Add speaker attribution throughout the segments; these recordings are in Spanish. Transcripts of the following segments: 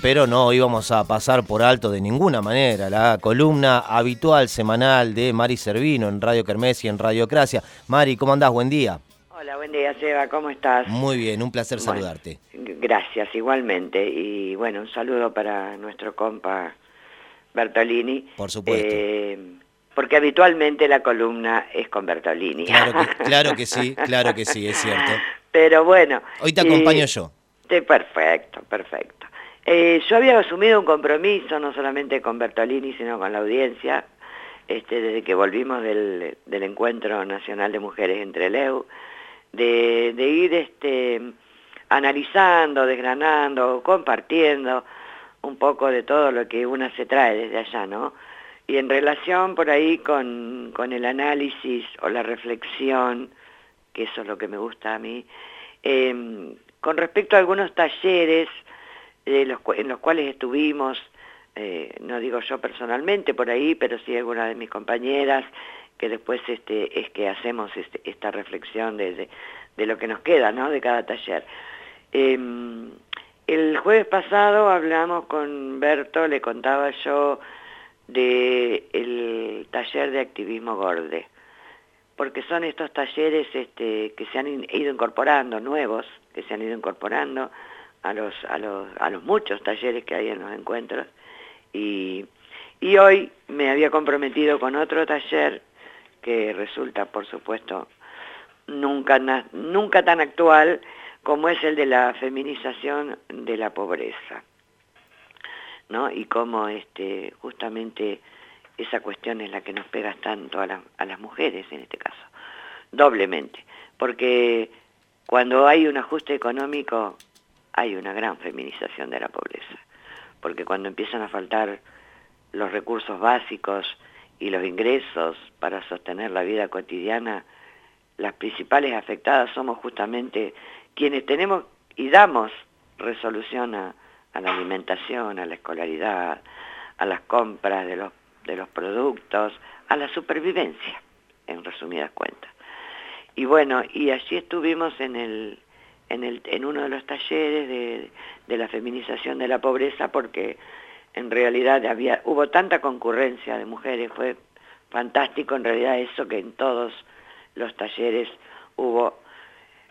Speaker 1: pero no íbamos a pasar por alto de ninguna manera la columna habitual semanal de Mari Servino en Radio Kermés y en Radiocracia. Mari, ¿cómo andás? Buen día.
Speaker 2: Hola, buen día, Seba, ¿cómo estás?
Speaker 1: Muy bien, un placer saludarte.
Speaker 2: Gracias, igualmente. Y bueno, un saludo para nuestro compa Bertolini.
Speaker 1: Por supuesto. Eh,
Speaker 2: porque habitualmente la columna es con Bertolini.
Speaker 1: Claro que, sí, claro que sí, es cierto.
Speaker 2: Pero bueno.
Speaker 1: Hoy te acompaño yo.
Speaker 2: perfecto, perfecto. Eh, yo había asumido un compromiso, no solamente con Bertolini, sino con la audiencia, este, desde que volvimos del, Encuentro Nacional de Mujeres entre Leu, de, ir este, analizando, desgranando, compartiendo un poco de todo lo que una se trae desde allá, ¿no? Y en relación por ahí con, el análisis o la reflexión, que eso es lo que me gusta a mí, em, con respecto a algunos talleres, en los cuales estuvimos, eh, no digo yo personalmente por ahí, pero sí algunas de mis compañeras, que después este, es que hacemos este, esta reflexión de, de, lo que nos queda, ¿no? De cada taller. Em, el jueves pasado hablamos con Berto, le contaba yo de el taller de activismo Gorde, porque son estos talleres este, que se han ido incorporando, nuevos, que se han ido incorporando, a los, a los, a los muchos talleres que hay en los encuentros. Y, y hoy me había comprometido con otro taller que resulta, por supuesto, nunca, nunca tan actual como es el de la feminización de la pobreza. ¿no? Y cómo este, justamente esa cuestión es la que nos pega tanto a, a las mujeres en este caso, doblemente, porque cuando hay un ajuste económico hay una gran feminización de la pobreza, porque cuando empiezan a faltar los recursos básicos y los ingresos para sostener la vida cotidiana, las principales afectadas somos justamente quienes tenemos y damos resolución a, la alimentación, a la escolaridad, a las compras de los, de los productos, a la supervivencia, en resumidas cuentas. Y bueno, y allí estuvimos en el, en, uno de los talleres de, la feminización de la pobreza porque en realidad había, hubo tanta concurrencia de mujeres, fue fantástico en realidad eso que en todos los talleres hubo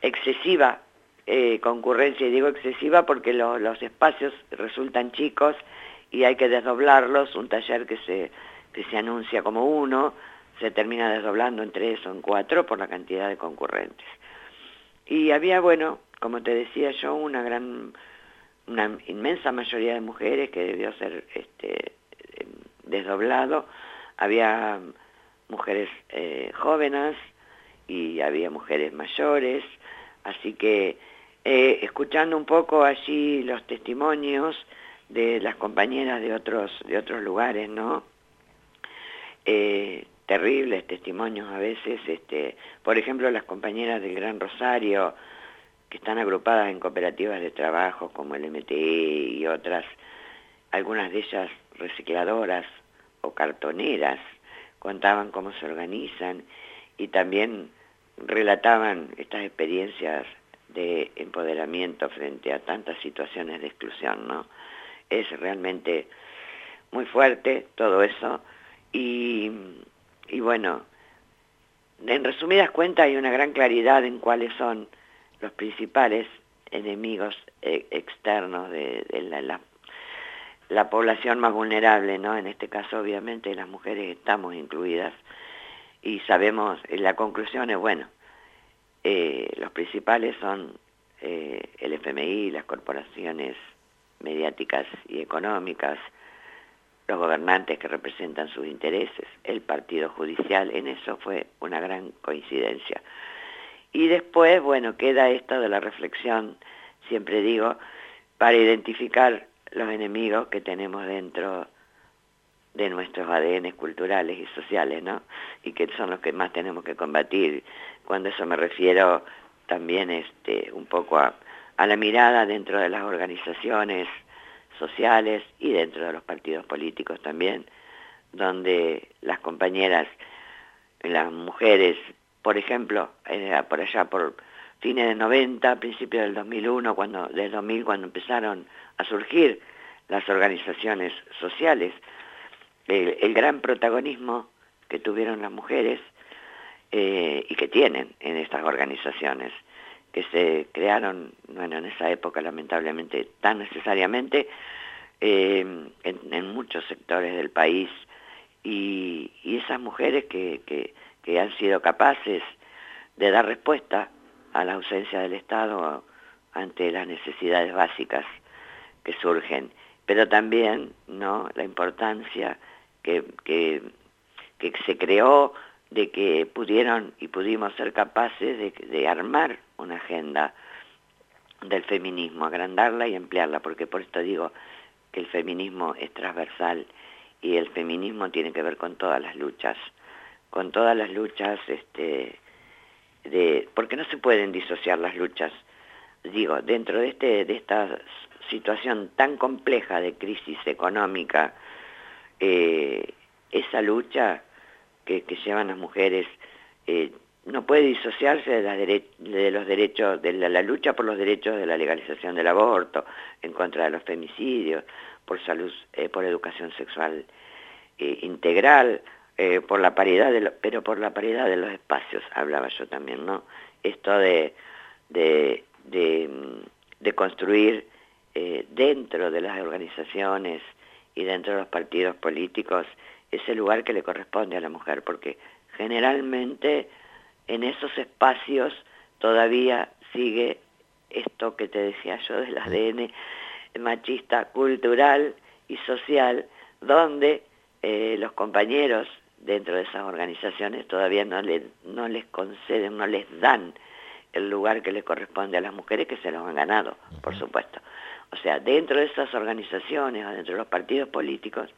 Speaker 2: excesiva eh, concurrencia, y digo excesiva porque los espacios resultan chicos y hay que desdoblarlos, un taller que se, que se anuncia como uno, se termina desdoblando en tres o en cuatro por la cantidad de concurrentes. Y había, bueno, como te decía yo, una gran, una inmensa mayoría de mujeres que debió ser este, desdoblado. Había mujeres eh, jóvenes y había mujeres mayores, así que eh, escuchando un poco allí los testimonios de las compañeras de otros, de otros lugares, ¿no? Eh, terribles testimonios a veces, este, por ejemplo las compañeras del Gran Rosario, están agrupadas en cooperativas de trabajo como el MTE y otras, algunas de ellas recicladoras o cartoneras, contaban cómo se organizan y también relataban estas experiencias de empoderamiento frente a tantas situaciones de exclusión, ¿no? Es realmente muy fuerte todo eso y, y bueno, en resumidas cuentas hay una gran claridad en cuáles son los principales enemigos eh, externos de, la, población más vulnerable, ¿no? En este caso, obviamente, las mujeres estamos incluidas y sabemos, eh, la conclusión es, bueno, eh, los principales son el FMI, las corporaciones mediáticas y económicas, los gobernantes que representan sus intereses, el partido judicial, en eso fue una gran coincidencia. Y después, bueno, queda esto de la reflexión, siempre digo, para identificar los enemigos que tenemos dentro de nuestros ADN culturales y sociales, ¿no? Y que son los que más tenemos que combatir. Cuando eso me refiero también este, un poco a, a la mirada dentro de las organizaciones sociales y dentro de los partidos políticos también, donde las compañeras, las mujeres por ejemplo, por allá por fines de 90, principios del 2001, cuando, del 2000, cuando empezaron a surgir las organizaciones sociales, el, gran protagonismo que tuvieron las mujeres eh, y que tienen en estas organizaciones, que se crearon, bueno, en esa época lamentablemente tan necesariamente, eh, en, muchos sectores del país, y, esas mujeres que han sido capaces de dar respuesta a la ausencia del Estado ante las necesidades básicas que surgen, pero también ¿no? la importancia que, que, se creó de que pudieron y pudimos ser capaces de, armar una agenda del feminismo, agrandarla y emplearla, porque por esto digo que el feminismo es transversal y el feminismo tiene que ver con todas las luchas, con todas las luchas este, porque no se pueden disociar las luchas. Digo, dentro de, este, de esta situación tan compleja de crisis económica, eh, esa lucha que, llevan las mujeres eh, no puede disociarse de, de, los derechos, de la, lucha por los derechos de la legalización del aborto, en contra de los femicidios, por salud, eh, por educación sexual integral, eh, por la paridad, de pero por la paridad de los espacios, hablaba yo también, ¿no? Esto de, de, de, construir eh, dentro de las organizaciones y dentro de los partidos políticos ese lugar que le corresponde a la mujer, porque generalmente en esos espacios todavía sigue esto que te decía yo del ADN machista, cultural y social, donde eh, los compañeros dentro de esas organizaciones todavía no, no les conceden, no les dan el lugar que les corresponde a las mujeres que se los han ganado, por supuesto. O sea, dentro de esas organizaciones o dentro de los partidos políticos,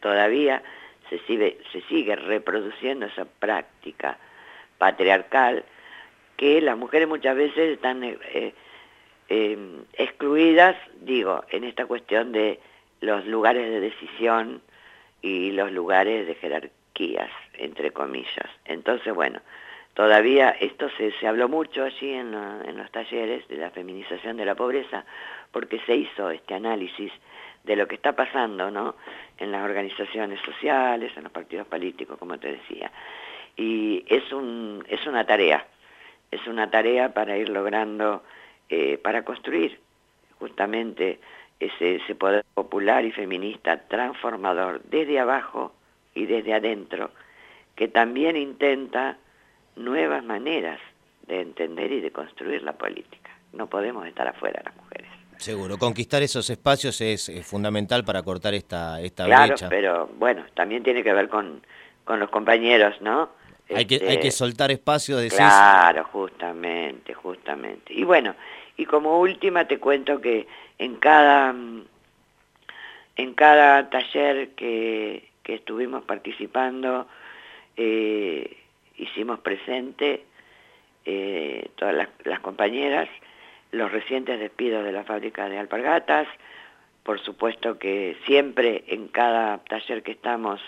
Speaker 2: todavía se sigue, se sigue reproduciendo esa práctica patriarcal que las mujeres muchas veces están eh, eh, excluidas, digo, en esta cuestión de los lugares de decisión y los lugares de jerarquías, entre comillas. Entonces, bueno, todavía esto se, se habló mucho allí en, en los talleres de la feminización de la pobreza, porque se hizo este análisis de lo que está pasando ¿no? en las organizaciones sociales, en los partidos políticos, como te decía. Y es, un, es una tarea, es una tarea para ir logrando, eh, para construir justamente ese, poder popular y feminista transformador desde abajo y desde adentro, que también intenta nuevas maneras de entender y de construir la política. No podemos estar afuera las mujeres.
Speaker 1: Seguro, conquistar esos espacios es, fundamental para cortar esta, esta
Speaker 2: claro, pero bueno, también tiene que ver con, con los compañeros, ¿no?
Speaker 1: Hay, que, hay que este, soltar espacio, de
Speaker 2: Claro, justamente, justamente. Y bueno, y como última te cuento que en cada, en cada taller que, estuvimos participando, eh, hicimos presente eh, todas las, compañeras, los recientes despidos de la fábrica de alpargatas, por supuesto que siempre en cada taller que estamos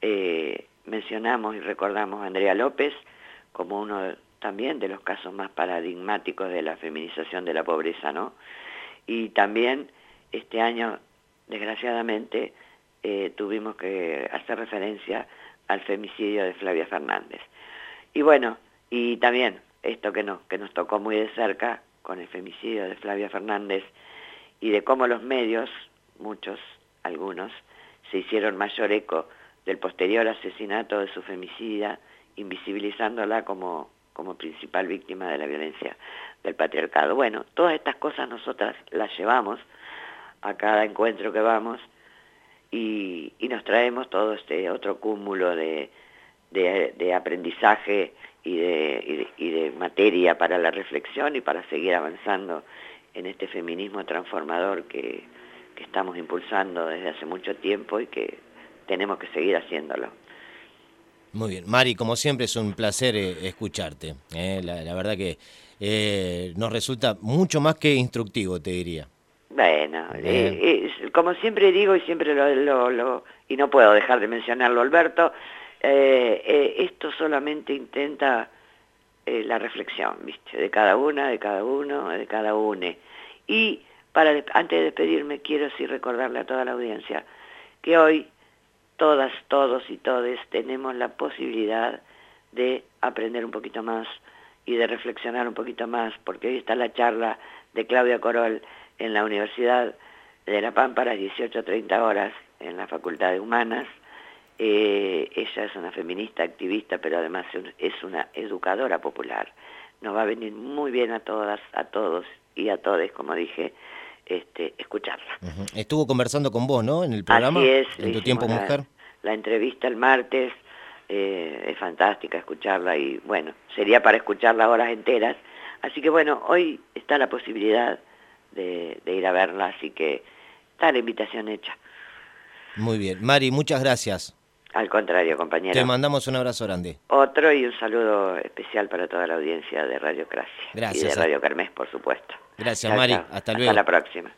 Speaker 2: eh, mencionamos y recordamos a Andrea López como uno también de los casos más paradigmáticos de la feminización de la pobreza, ¿no? Y también este año, desgraciadamente, eh, tuvimos que hacer referencia al femicidio de Flavia Fernández. Y bueno, y también esto que nos, que nos tocó muy de cerca con el femicidio de Flavia Fernández y de cómo los medios, muchos, algunos, se hicieron mayor eco del posterior asesinato de su femicida, invisibilizándola como como principal víctima de la violencia del patriarcado. Bueno, todas estas cosas nosotras las llevamos a cada encuentro que vamos y, nos traemos todo este otro cúmulo de, aprendizaje y de, materia para la reflexión y para seguir avanzando en este feminismo transformador que estamos impulsando desde hace mucho tiempo y que tenemos que seguir haciéndolo.
Speaker 1: Muy bien, Mari, como siempre es un placer eh, escucharte. Eh. La, verdad que eh, nos resulta mucho más que instructivo, te diría.
Speaker 2: Bueno, como siempre digo y siempre lo, lo, y no puedo dejar de mencionarlo, Alberto, esto solamente intenta la reflexión, ¿viste? De cada una, de cada uno, de cada une. Y para antes de despedirme quiero sí recordarle a toda la audiencia que hoy todas, todos y todes tenemos la posibilidad de aprender un poquito más y de reflexionar un poquito más, porque hoy está la charla de Claudia Corol en la Universidad de La Pampa a las 18.30 horas en la Facultad de Humanas. Eh, ella es una feminista activista, pero además es una educadora popular. Nos va a venir muy bien a todas, a todos y a todes, como dije, este, escucharla.
Speaker 1: Estuvo conversando con vos, ¿no? En el programa.
Speaker 2: Así es,
Speaker 1: en tu tiempo mujer.
Speaker 2: La entrevista el martes, eh, es fantástica escucharla y bueno, sería para escucharla horas enteras. Así que bueno, hoy está la posibilidad de, ir a verla, así que está la invitación hecha.
Speaker 1: Muy bien. Mari, muchas gracias.
Speaker 2: Al contrario, compañero.
Speaker 1: Te mandamos un abrazo grande.
Speaker 2: Otro y un saludo especial para toda la audiencia de Radio Cracia.
Speaker 1: Gracias.
Speaker 2: Y de Radio Carmes, por supuesto.
Speaker 1: Gracias, Mari. Hasta luego.
Speaker 2: Hasta la próxima.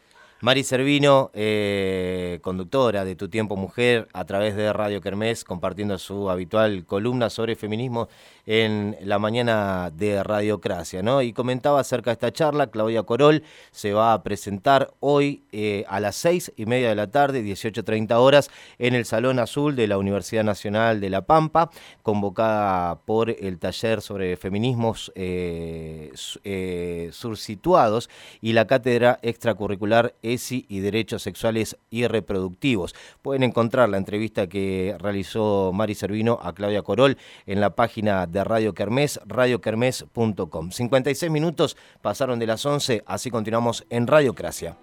Speaker 1: Mari Servino, eh, conductora de Tu Tiempo Mujer a través de Radio Kermés, compartiendo su habitual columna sobre feminismo en la mañana de Radiocracia. ¿no? Y comentaba acerca de esta charla, Claudia Corol se va a presentar hoy eh, a las seis y media de la tarde, 18.30 horas, en el Salón Azul de la Universidad Nacional de La Pampa, convocada por el taller sobre feminismos eh, sursituados y la cátedra extracurricular y Derechos Sexuales y Reproductivos. Pueden encontrar la entrevista que realizó Mari Servino a Claudia Corol en la página de Radio Kermés, radiokermés.com. 56 minutos pasaron de las 11, así continuamos en Radiocracia.